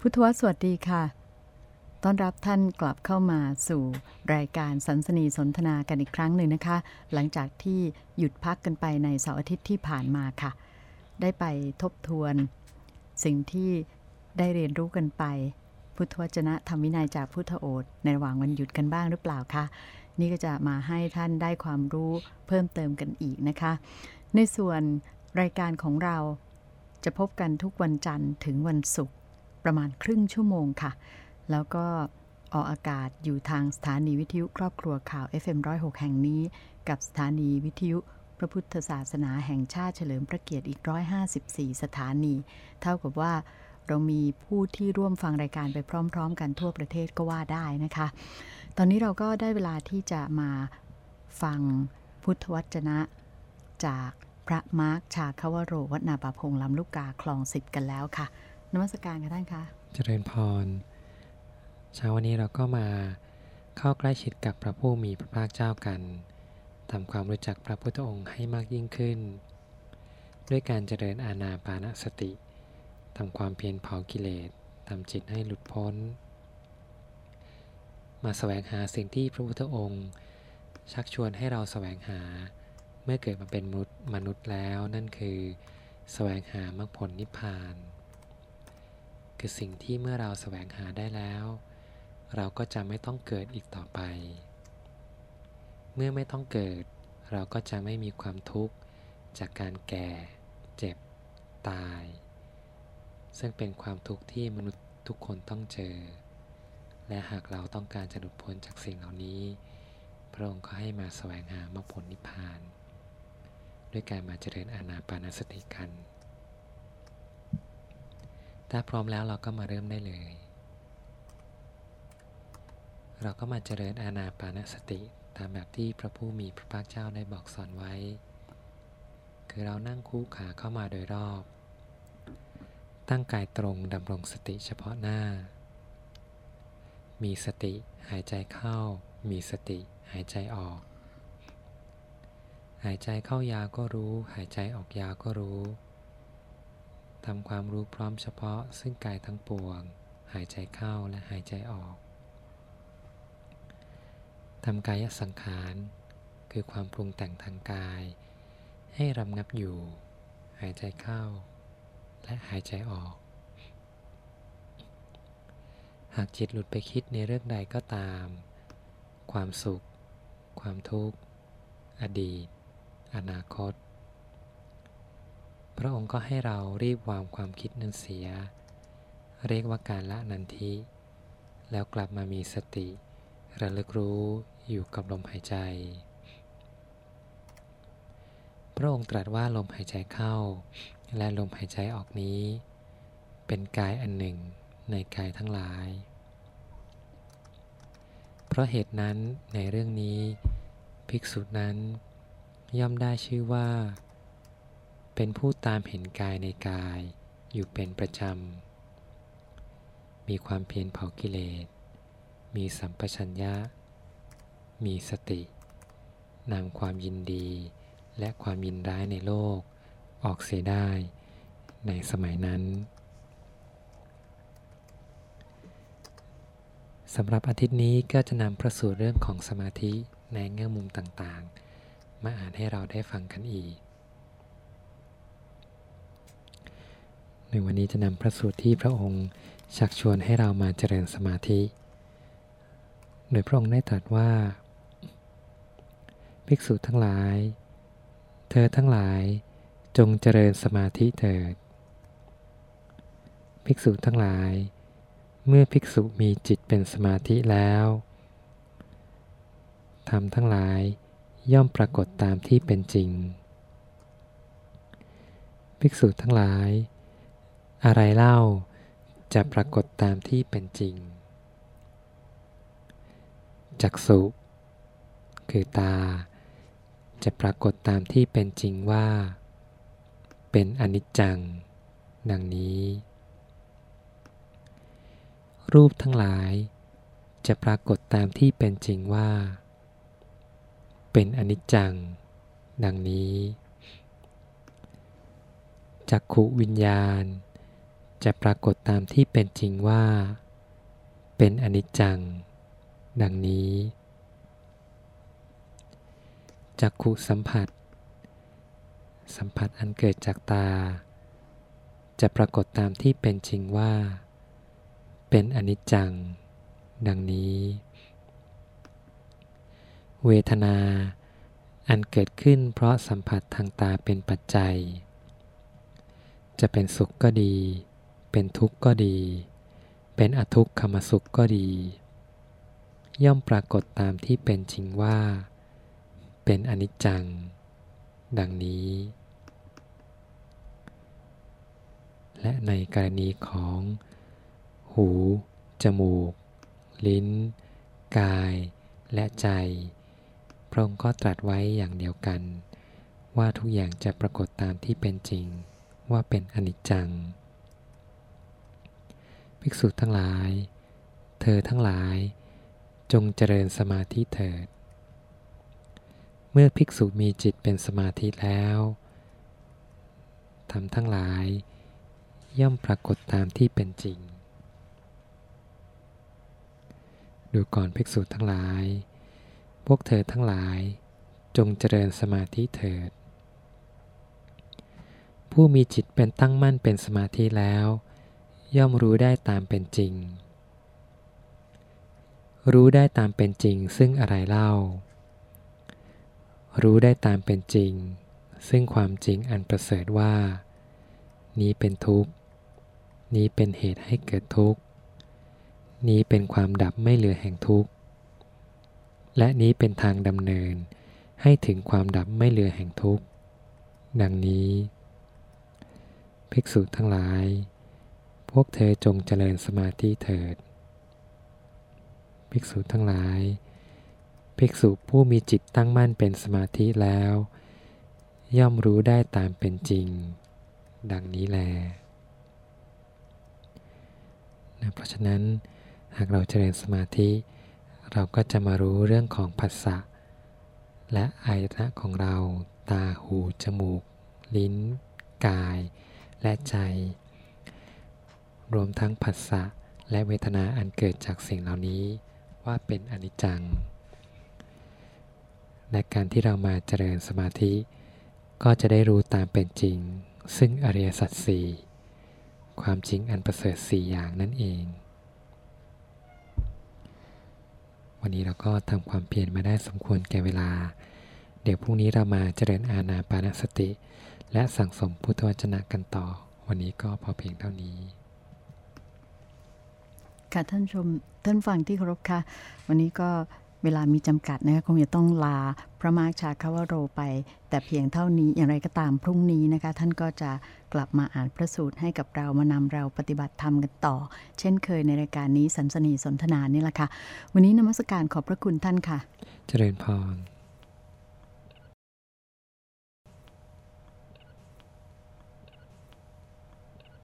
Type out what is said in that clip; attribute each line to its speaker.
Speaker 1: พุทธวสวัสดีค่ะ ต้อนรับท่านกลับเข้ามาสู่รายการสันสนีสนทนากันอีกครั้งหนึ่งนะคะ หลังจากที่หยุดพักกันไปในเสาร์อาทิตย์ที่ผ่านมาค่ะ ได้ไปทบทวน สิ่งที่ได้เรียนรู้กันไป พุทธวจนะธรรมวินัยจากพุทธโอษในระหว่างวันหยุดกันบ้างหรือเปล่าคะ นี่ก็จะมาให้ท่านได้ความรู้เพิ่มเติมกันอีกนะคะ ในส่วนรายการของเราจะพบกันทุกวันจันทร์ถึงวันศุกร์ ประมาณครึ่งชั่วโมงค่ะ แล้วก็ออกอากาศอยู่ทางสถานีวิทยุครอบครัวข่าว FM106 แห่งนี้ กับสถานีวิทยุพระพุทธศาสนาแห่งชาติเฉลิมพระเกียรติอีก 154 สถานี เท่ากับว่าเรามีผู้ที่ร่วมฟังรายการไปพร้อม ๆ กันทั่วประเทศก็ว่าได้นะคะ ตอนนี้เราก็ได้เวลาที่จะมาฟังพุทธวจนะ จากพระมาร์คชาคาวโรวัดนาปพงลำลูกกาคลองสิบกันแล้วค่ะ นมัสการค่ะท่านคะ
Speaker 2: เจริญพร เช้าวันนี้เราก็มาเข้าใกล้ชิดกับพระผู้มีพระภาคเจ้ากันทำความรู้จักพระพุทธองค์ให้มากยิ่งขึ้น ด้วยการเจริญอาณาปานสติทำความเพียรเผากิเลสทำจิตให้หลุดพ้น มาแสวงหาสิ่งที่พระพุทธองค์ ชักชวนให้เราแสวงหาเมื่อเกิดมาเป็นมนุษย์มนุษย์แล้วนั่นคือแสวงหามรรคผลนิพพาน คือสิ่งที่เมื่อเราแสวงหาได้แล้ว เราก็จะไม่ต้องเกิดอีกต่อไป เมื่อไม่ต้องเกิด เราก็จะไม่มีความทุกข์จากการแก่ เจ็บ ตาย ซึ่งเป็นความทุกข์ที่มนุษย์ทุกคนต้องเจอ และหากเราต้องการจะหลุดพ้นจากสิ่งเหล่านี้ พระองค์ก็ให้มาแสวงหามรรคผลนิพพาน ด้วยการมาเจริญอานาปานสติกัน ถ้าพร้อมแล้วเราก็มาเริ่มได้เลย เราก็มาเจริญอานาปานสติตามแบบที่พระผู้มีพระภาคเจ้าได้บอกสอนไว้ คือเรานั่งคู่ขาเข้ามาโดยรอบ ตั้งกายตรงดำรงสติเฉพาะหน้า มีสติหายใจเข้า มีสติหายใจออก หายใจเข้ายาวก็รู้ หายใจออกยาวก็รู้ ทำความรู้พร้อมเฉพาะซึ่งกายทั้งปวง หายใจเข้าและหายใจออก ทำกายสังขาร คือความปรุงแต่งทางกาย ให้รำงับอยู่ หายใจเข้า และหายใจออก หากจิตหลุดไปคิดในเรื่องใดก็ตาม ความสุข ความทุกข์ อดีต อนาคต พระองค์ก็ให้เรารีบวางความคิดนั้นเสีย เรียกว่าการละนันทิ แล้วกลับมามีสติ ระลึกรู้อยู่กับลมหายใจ พระองค์ตรัสว่าลมหายใจเข้า และลมหายใจออกนี้ เป็นกายอันหนึ่งในกายทั้งหลาย เพราะเหตุนั้นในเรื่องนี้ ภิกษุนั้นย่อมได้ชื่อว่า เป็นผู้ตามเห็นกายในกายอยู่เป็นประจำ มีความเพียรเผากิเลส มีสัมปชัญญะ มีสตินำความยินดีและความยินร้ายในโลกออกเสียได้ในสมัยนั้นสำหรับอาทิตย์นี้ก็จะนำพระสูตรเรื่องของสมาธิในแง่มุมต่างๆ มาอ่านให้เราได้ฟังกันอีก ในวันนี้จะนำพระสูตรที่พระองค์ชักชวนให้เรามาเจริญสมาธิ โดยพระองค์ได้ตรัสว่า ภิกษุทั้งหลาย เธอทั้งหลายจงเจริญสมาธิเถิด ภิกษุทั้งหลาย เมื่อภิกษุมีจิตเป็นสมาธิแล้วธรรมทั้งหลายย่อมปรากฏตามที่เป็นจริง ภิกษุทั้งหลาย อะไรเล่าจะปรากฏตามที่เป็นจริง จักสุคือตา จะปรากฏตามที่เป็นจริงว่า เป็นอนิจจัง ดังนี้ รูปทั้งหลายจะปรากฏตามที่เป็นจริงว่า เป็นอนิจจัง ดังนี้ จักขุวิญญาณ จะปรากฏตามที่เป็นจริงว่า เป็นอนิจจัง ดังนี้จักขุสัมผัส สัมผัสอันเกิดจากตา จะปรากฏตามที่เป็นจริงว่า เป็นอนิจจัง ดังนี้ เวทนาอันเกิดขึ้นเพราะสัมผัสทางตาเป็นปัจจัย จะเป็นสุขก็ดี เป็นทุกข์ก็ดี เป็นอทุกขมสุขก็ดี ย่อมปรากฏตามที่เป็นจริงว่า เป็นอนิจจัง ดังนี้ และในกรณีของ หู จมูก ลิ้น กาย และใจ พระองค์ก็ตรัสไว้อย่างเดียวกัน ว่าทุกอย่างจะปรากฏตามที่เป็นจริงว่าเป็นอนิจจัง ภิกษุทั้งหลาย เธอทั้งหลาย จงเจริญสมาธิเถิด เมื่อภิกษุมีจิตเป็นสมาธิแล้วทำทั้งหลาย ย่อมปรากฏตามที่เป็นจริง ดูก่อนภิกษุทั้งหลาย พวกเธอทั้งหลาย จงเจริญสมาธิเถิด ผู้มีจิตเป็นตั้งมั่นเป็นสมาธิแล้ว ย่อมรู้ได้ตามเป็นจริง รู้ได้ตามเป็นจริงซึ่งอะไรเล่า รู้ได้ตามเป็นจริง ซึ่งความจริงอันประเสริฐว่า นี้เป็นทุกข์ นี้เป็นเหตุให้เกิดทุกข์ นี้เป็นความดับไม่เหลือแห่งทุกข์ และนี้เป็นทางดำเนินให้ถึงความดับไม่เหลือแห่งทุกข์ ดังนี้ ภิกษุทั้งหลาย พวกเธอจงเจริญสมาธิเถิด ภิกษุทั้งหลาย ภิกษุผู้มีจิตตั้งมั่นเป็นสมาธิแล้ว ย่อมรู้ได้ตามเป็นจริง ดังนี้แลนะเพราะฉะนั้นหากเราเจริญสมาธิ เราก็จะมารู้เรื่องของภาษะและอายตนะของเราตาหู จมูก ลิ้น กาย และใจ รวมทั้งภาษะและเวทนาอันเกิดจากสิ่งเหล่านี้ว่าเป็นอนิจจัง และการที่เรามาเจริญสมาธิ ก็จะได้รู้ตามเป็นจริง ซึ่งอริยสัจสี่ความจริงอันประเสริฐสี่อย่างนั่นเอง วันนี้เราก็ทำความเพียรมาได้สมควรแก่เวลา เดี๋ยวพรุ่งนี้เรามาเจริญอาณาปานสติ และสั่งสมพุทธวจนะกันต่อ วันนี้ก็พอเพียงเท่านี้
Speaker 1: ค่ะท่านชมท่านฟังที่เคารพค่ะ วันนี้ก็เวลามีจำกัดนะคะคงจะต้องลาพระมาชาคาวโรไป แต่เพียงเท่านี้อย่างไรก็ตามพรุ่งนี้นะคะ ท่านก็จะกลับมาอ่านพระสูตรให้กับเรามานำเราปฏิบัติธรรมกันต่อ เช่นเคยในรายการนี้สันสนีสนทนานี่แหละค่ะ วันนี้นมัสการขอบพระคุณท่านค่ะ
Speaker 2: เจริญพร